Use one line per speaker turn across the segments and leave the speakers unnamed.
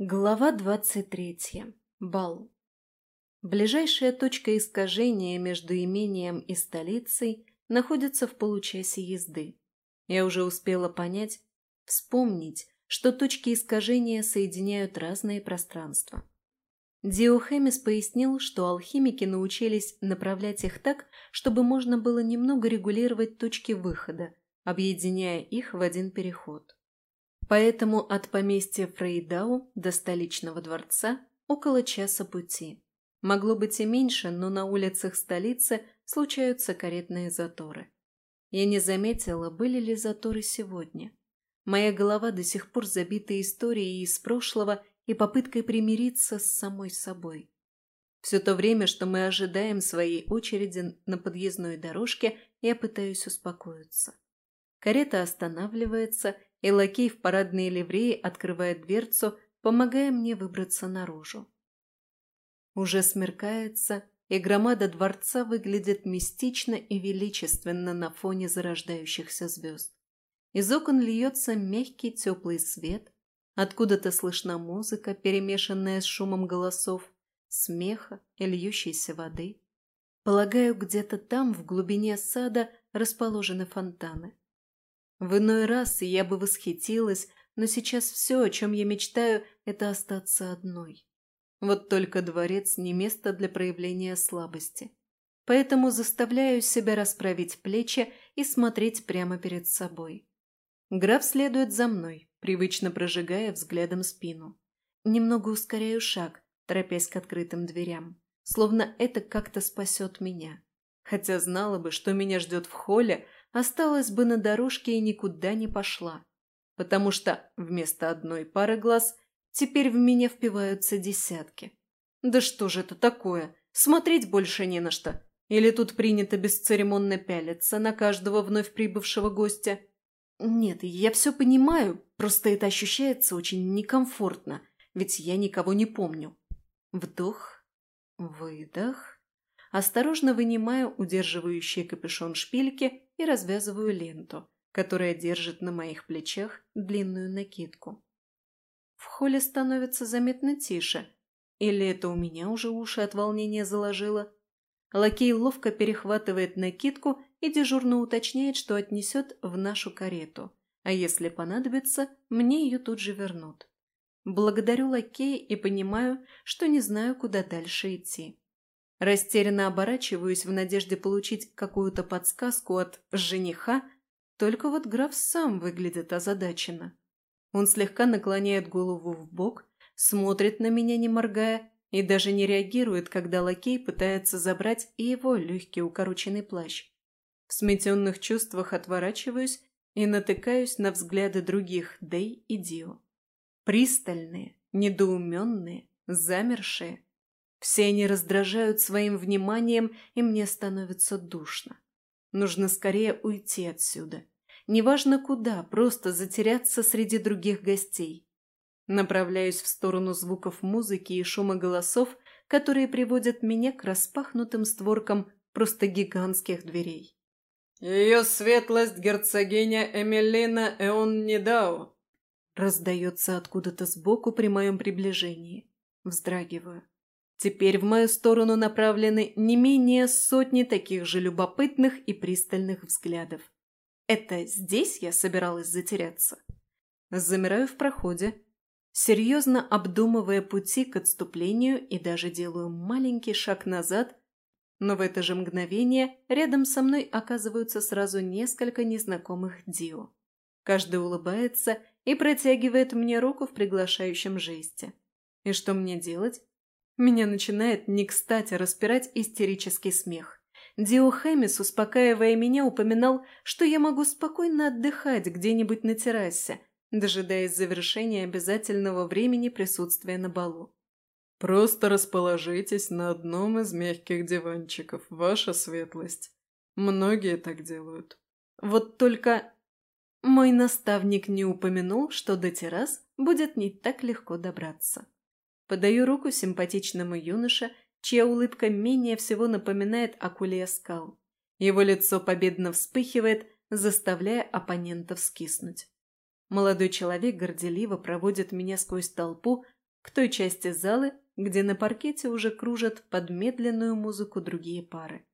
Глава 23. Бал. Ближайшая точка искажения между имением и столицей находится в получасе езды. Я уже успела понять, вспомнить, что точки искажения соединяют разные пространства. Диохемис пояснил, что алхимики научились направлять их так, чтобы можно было немного регулировать точки выхода, объединяя их в один переход. Поэтому от поместья Фрейдау до столичного дворца около часа пути. Могло быть и меньше, но на улицах столицы случаются каретные заторы. Я не заметила, были ли заторы сегодня. Моя голова до сих пор забита историей из прошлого и попыткой примириться с самой собой. Все то время, что мы ожидаем своей очереди на подъездной дорожке, я пытаюсь успокоиться. Карета останавливается, и лакей в парадной ливреи открывает дверцу, помогая мне выбраться наружу. Уже смеркается, и громада дворца выглядит мистично и величественно на фоне зарождающихся звезд. Из окон льется мягкий теплый свет, откуда-то слышна музыка, перемешанная с шумом голосов, смеха и льющейся воды. Полагаю, где-то там, в глубине сада, расположены фонтаны. В иной раз я бы восхитилась, но сейчас все, о чем я мечтаю, это остаться одной. Вот только дворец не место для проявления слабости. Поэтому заставляю себя расправить плечи и смотреть прямо перед собой. Граф следует за мной, привычно прожигая взглядом спину. Немного ускоряю шаг, торопясь к открытым дверям. Словно это как-то спасет меня. Хотя знала бы, что меня ждет в холле, осталась бы на дорожке и никуда не пошла, потому что вместо одной пары глаз теперь в меня впиваются десятки. Да что же это такое? Смотреть больше не на что. Или тут принято бесцеремонно пялиться на каждого вновь прибывшего гостя? Нет, я все понимаю, просто это ощущается очень некомфортно, ведь я никого не помню. Вдох, выдох. Осторожно вынимаю удерживающие капюшон шпильки и развязываю ленту, которая держит на моих плечах длинную накидку. В холле становится заметно тише. Или это у меня уже уши от волнения заложило? Лакей ловко перехватывает накидку и дежурно уточняет, что отнесет в нашу карету. А если понадобится, мне ее тут же вернут. Благодарю лакея и понимаю, что не знаю, куда дальше идти. Растерянно оборачиваюсь в надежде получить какую-то подсказку от жениха, только вот граф сам выглядит озадаченно. Он слегка наклоняет голову в бок, смотрит на меня, не моргая, и даже не реагирует, когда лакей пытается забрать и его легкий укороченный плащ. В сметенных чувствах отворачиваюсь и натыкаюсь на взгляды других Дэй и Дио. Пристальные, недоуменные, замершие – все они раздражают своим вниманием, и мне становится душно. Нужно скорее уйти отсюда. Неважно куда, просто затеряться среди других гостей. Направляюсь в сторону звуков музыки и шума голосов, которые приводят меня к распахнутым створкам просто гигантских дверей.
«Ее светлость герцогиня Эмилина Эоннидау!»
Раздается откуда-то сбоку при моем приближении. Вздрагиваю. Теперь в мою сторону направлены не менее сотни таких же любопытных и пристальных взглядов. Это здесь я собиралась затеряться? Замираю в проходе, серьезно обдумывая пути к отступлению и даже делаю маленький шаг назад, но в это же мгновение рядом со мной оказываются сразу несколько незнакомых Дио. Каждый улыбается и протягивает мне руку в приглашающем жесте. И что мне делать? Меня начинает не кстати распирать истерический смех. Диохемис, успокаивая меня, упоминал, что я могу спокойно отдыхать где-нибудь на террасе, дожидаясь завершения обязательного времени присутствия на балу.
«Просто расположитесь на одном из мягких диванчиков, ваша светлость. Многие так делают».
Вот только мой наставник не упомянул, что до террас будет не так легко добраться. Подаю руку симпатичному юноше, чья улыбка менее всего напоминает акулия скал. Его лицо победно вспыхивает, заставляя оппонентов скиснуть. Молодой человек горделиво проводит меня сквозь толпу, к той части залы, где на паркете уже кружат под медленную музыку другие пары.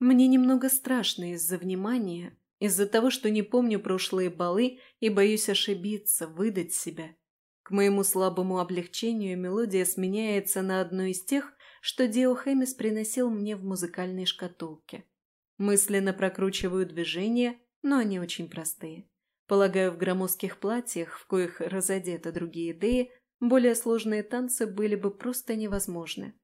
Мне немного страшно из-за внимания, из-за того, что не помню прошлые балы и боюсь ошибиться, выдать себя. К моему слабому облегчению мелодия сменяется на одну из тех, что Дио Хэмис приносил мне в музыкальной шкатулке. Мысленно прокручиваю движения, но они очень простые. Полагаю, в громоздких платьях, в коих разодеты другие деи, более сложные танцы были бы просто невозможны.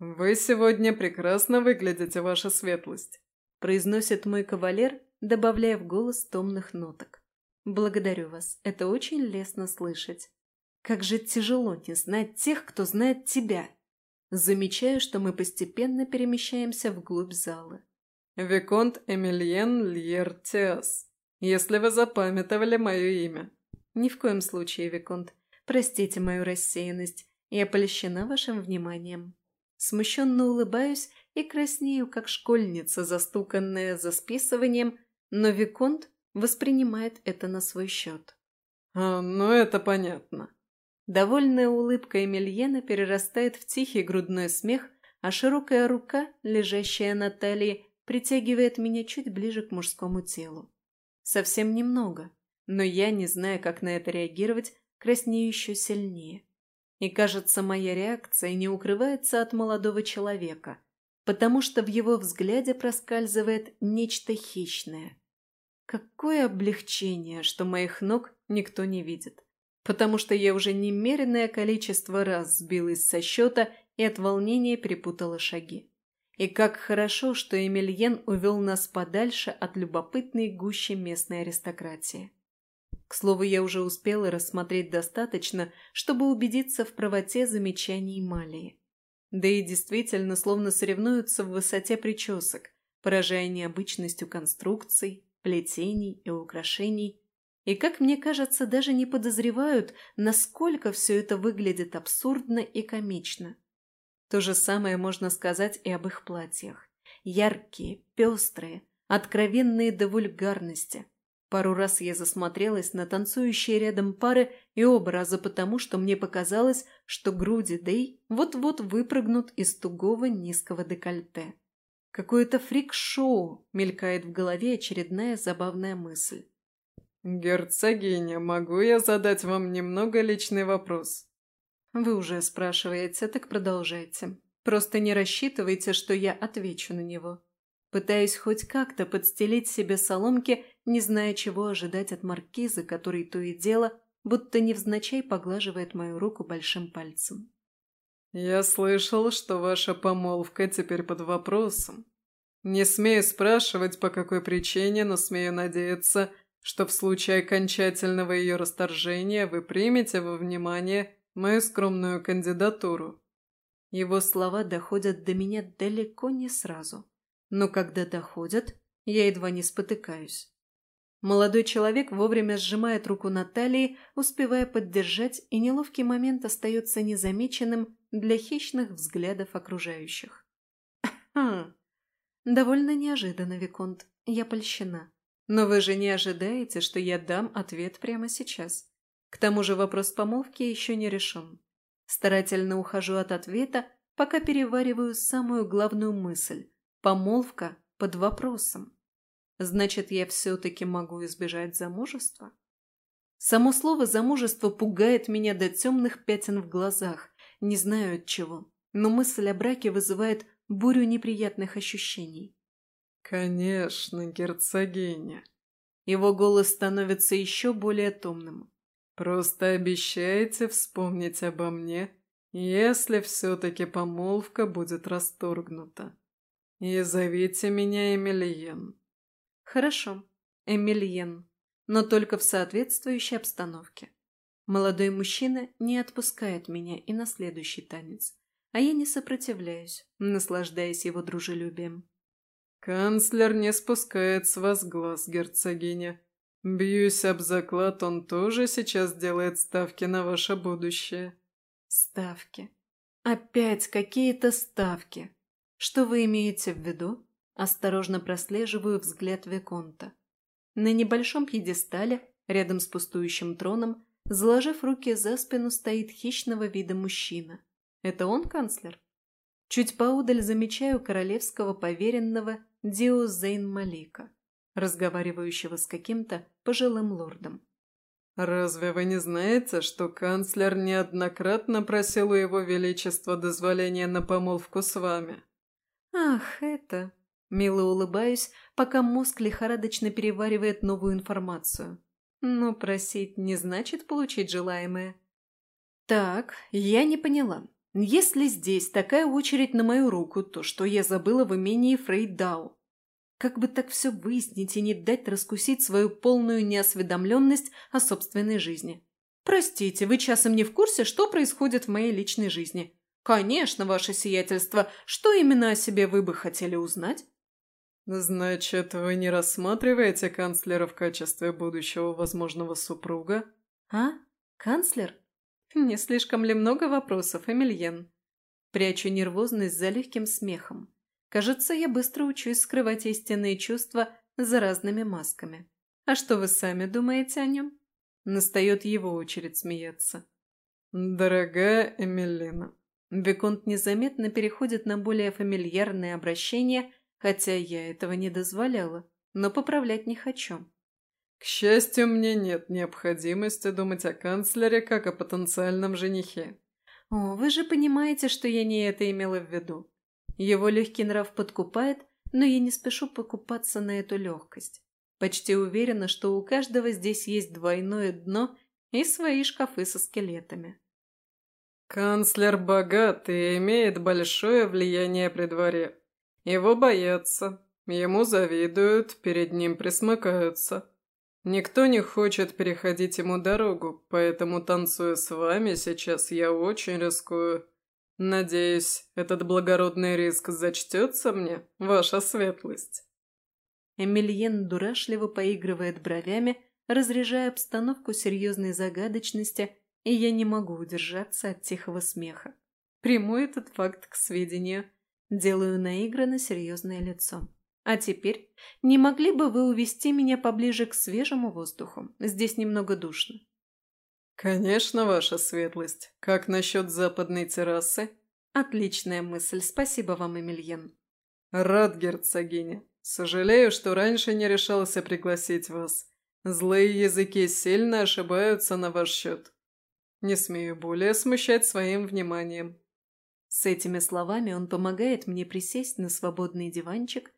«Вы сегодня прекрасно выглядите, ваша светлость», – произносит мой кавалер, добавляя в голос томных ноток.
«Благодарю вас, это очень лестно слышать. Как же тяжело не знать тех, кто знает тебя!» Замечаю, что мы постепенно перемещаемся вглубь зала.
«Виконт Эмильен Льертиас, если вы запамятовали мое имя».
«Ни в коем случае, Виконт. Простите мою рассеянность. Я польщена вашим вниманием». Смущенно улыбаюсь и краснею, как школьница, застуканная за списыванием, но Виконт воспринимает это на свой счет.
«А, ну это понятно».
Довольная улыбка Эмильена перерастает в тихий грудной смех, а широкая рука, лежащая на талии, притягивает меня чуть ближе к мужскому телу. Совсем немного, но я, не зная, как на это реагировать, краснею еще сильнее. И кажется, моя реакция не укрывается от молодого человека, потому что в его взгляде проскальзывает нечто хищное. Какое облегчение, что моих ног никто не видит, потому что я уже немеренное количество раз сбилась со счета и от волнения перепутала шаги. И как хорошо, что Эмильен увел нас подальше от любопытной гущи местной аристократии. К слову, я уже успела рассмотреть достаточно, чтобы убедиться в правоте замечаний Малии. Да и действительно, словно соревнуются в высоте причесок, поражая необычностью конструкций, плетений и украшений. И, как мне кажется, даже не подозревают, насколько все это выглядит абсурдно и комично. То же самое можно сказать и об их платьях. Яркие, пестрые, откровенные до вульгарности – Пару раз я засмотрелась на танцующие рядом пары и оба раза потому, что мне показалось, что груди Дэй вот-вот выпрыгнут из тугого низкого декольте. Какое-то фрик-шоу мелькает в голове очередная забавная мысль.
«Герцогиня, могу я задать вам немного личный вопрос?»
«Вы уже спрашиваете, так продолжайте. Просто не рассчитывайте, что я отвечу на него. Пытаюсь хоть как-то подстелить себе соломки не зная, чего ожидать от маркиза, который то и дело, будто невзначай поглаживает мою руку большим пальцем.
«Я слышал, что ваша помолвка теперь под вопросом. Не смею спрашивать, по какой причине, но смею надеяться, что в случае окончательного ее расторжения вы примете во внимание мою скромную кандидатуру».
Его слова доходят до меня далеко не сразу. Но когда доходят, я едва не спотыкаюсь. Молодой человек вовремя сжимает руку Натальи, успевая поддержать, и неловкий момент остается незамеченным для хищных взглядов окружающих. «Хм, довольно неожиданно, Виконт. Я польщена. Но вы же не ожидаете, что я дам ответ прямо сейчас. К тому же вопрос помолвки еще не решен. Старательно ухожу от ответа, пока перевариваю самую главную мысль. Помолвка под вопросом. Значит, я все-таки могу избежать замужества? Само слово «замужество» пугает меня до темных пятен в глазах, не знаю от чего, но мысль о браке вызывает бурю неприятных ощущений.
«Конечно, герцогиня».
Его голос становится еще более томным.
«Просто обещайте вспомнить обо мне, если все-таки помолвка будет расторгнута. И зовите меня Эмильен.
Хорошо, Эмильен, но только в соответствующей обстановке. Молодой мужчина не отпускает меня и на следующий танец, а я не сопротивляюсь, наслаждаясь его дружелюбием.
«Канцлер не спускает с вас глаз, герцогиня. Бьюсь об заклад, он тоже сейчас делает ставки на ваше будущее».
«Ставки. Опять какие-то ставки. Что вы имеете в виду?» Осторожно прослеживаю взгляд Виконта. На небольшом пьедестале, рядом с пустующим троном, заложив руки за спину, стоит хищного вида мужчина. Это он канцлер? Чуть поудаль замечаю королевского поверенного Дио Зейн Малика, разговаривающего с каким-то пожилым лордом.
«Разве вы не знаете, что канцлер неоднократно просил у его величества дозволения на помолвку с вами?»
«Ах, это...» Мило улыбаюсь, пока мозг лихорадочно переваривает новую информацию. Но просить не значит получить желаемое. Так, я не поняла. Если здесь такая очередь на мою руку, то что я забыла в имении Фрейдау? Как бы так все выяснить и не дать раскусить свою полную неосведомленность о собственной жизни? Простите, вы часом не в курсе, что происходит в моей личной жизни? Конечно, ваше сиятельство. Что именно о себе вы бы хотели узнать?
«Значит, вы не рассматриваете канцлера в качестве будущего возможного супруга?»
«А? Канцлер? Не слишком ли много вопросов, Эмильен?» Прячу нервозность за легким смехом. Кажется, я быстро учусь скрывать истинные чувства за разными масками. А что вы сами думаете о нем? Настает его очередь смеяться.
«Дорогая Эмилина».
Виконт незаметно переходит на более фамильярное обращение – хотя я этого не дозволяла, но поправлять не хочу.
К счастью, мне нет необходимости думать о канцлере как о потенциальном женихе.
О, вы же понимаете, что я не это имела в виду. Его легкий нрав подкупает, но я не спешу покупаться на эту легкость. Почти уверена, что у каждого здесь есть двойное дно и свои шкафы со скелетами.
Канцлер богат и имеет большое влияние при дворе. Его боятся, ему завидуют, перед ним присмыкаются. Никто не хочет переходить ему дорогу, поэтому, танцуя с вами, сейчас я очень рискую. Надеюсь, этот благородный риск зачтется мне, ваша светлость».
Эмильен дурашливо поигрывает бровями, разряжая обстановку серьезной загадочности, и я не могу удержаться от тихого смеха. Приму этот факт к сведению. Делаю наигранно серьезное лицо. А теперь, не могли бы вы увести меня поближе к свежему воздуху? Здесь немного душно.
Конечно, ваша светлость. Как насчет западной террасы?
Отличная мысль. Спасибо вам, Эмильен.
Рад, герцогиня. Сожалею, что раньше не решался пригласить вас. Злые языки сильно ошибаются на ваш счет. Не смею более смущать своим вниманием.
С этими словами он помогает мне присесть на свободный диванчик,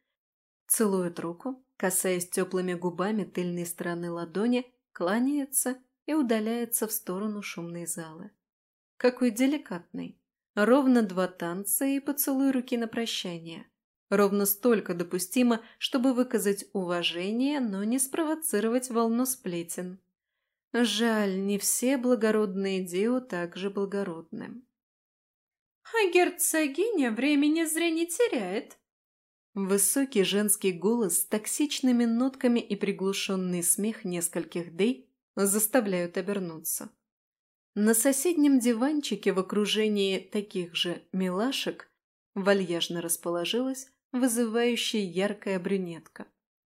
целует руку, касаясь теплыми губами тыльной стороны ладони, кланяется и удаляется в сторону шумной залы. Какой деликатный. Ровно два танца и поцелуй руки на прощание. Ровно столько допустимо, чтобы выказать уважение, но не спровоцировать волну сплетен. Жаль, не все благородные Дио так же благородны. А герцогиня времени зря не теряет. Высокий женский голос с токсичными нотками и приглушенный смех нескольких дей заставляют обернуться. На соседнем диванчике в окружении таких же милашек вальяжно расположилась вызывающая яркая брюнетка.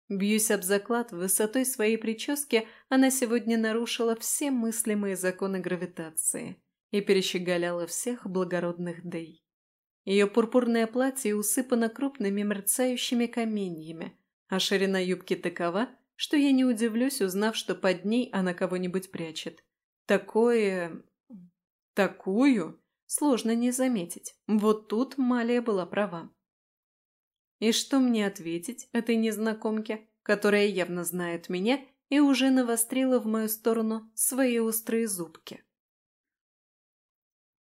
Бьюсь об заклад, высотой своей прически она сегодня нарушила все мыслимые законы гравитации и перещеголяла всех благородных Дэй. Ее пурпурное платье усыпано крупными мерцающими каменьями, а ширина юбки такова, что я не удивлюсь, узнав, что под ней она кого-нибудь прячет. Такое... такую сложно не заметить. Вот тут Малия была права. И что мне ответить этой незнакомке, которая явно знает меня и уже навострила в мою сторону свои острые зубки?